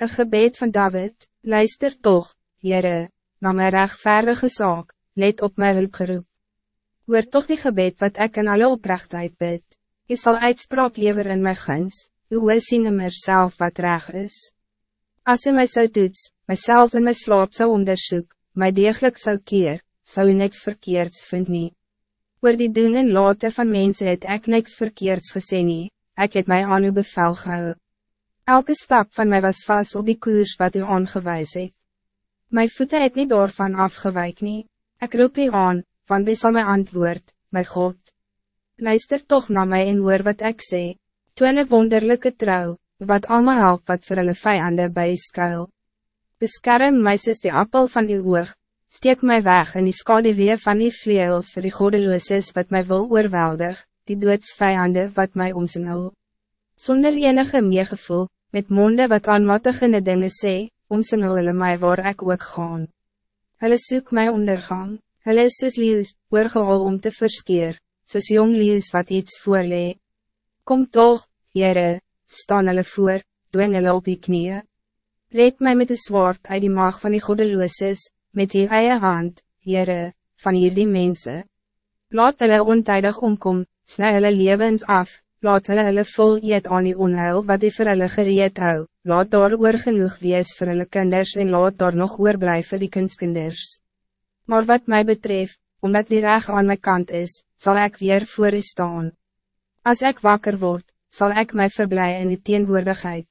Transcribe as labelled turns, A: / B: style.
A: Een gebed van David, luister toch, Jere, na my rechtvaardige zaak, let op my hulpgeroep. Hoor toch die gebed wat ik in alle oprechtheid bid. Je zal uitspraak lever in my guns, u wil sien in myself wat reg is. As u my zou toets, myself in my slaap zou onderzoek, my degelijk zou keer, zou u niks verkeerds vind nie. Oor die doen en late van mensen het ek niks verkeerds gesê nie, ek het my aan u bevel gehou. Elke stap van mij was vast op die koers wat u aangewijs het. My voeten het niet daarvan afgewijk nie, ek roep u aan, van wie sal my antwoord, my God. Luister toch naar mij en hoor wat ik sê, toon een wonderlijke trouw, wat allemaal help wat vir hulle vijanden bij skuil. Beskerm my soos die appel van die oog, steek my weg in die skadeweer van die vleels vir die godelooses wat mij wil oorweldig, die doodsvijanden wat mij omsingel. Zonder enige meegevoel, met monde wat aanmatigende dinge sê, omsingel hulle my waar ek ook gaan. Hulle soek my ondergang, hulle is soos leeuws, oorgehal om te verskeer, soos jong leeuws wat iets voorlee. Kom toch, Heere, staan hulle voor, doen hulle op die knieën. Red mij met de zwaard uit die maag van die godelooses, met die eie hand, Heere, van hierdie mensen. Laat hulle ontijdig omkom, snij hulle levens af, laat hulle hulle vol eet aan die onheil wat die vir hulle gereed hou, laat daar oor genoeg wees vir hulle kinders en laat daar nog oorblijf vir die kindskinders. Maar wat mij betreft, omdat die reg aan mijn kant is, zal ik weer voor u staan. Als ik wakker word, zal ik mij verblijden in die teenwoordigheid.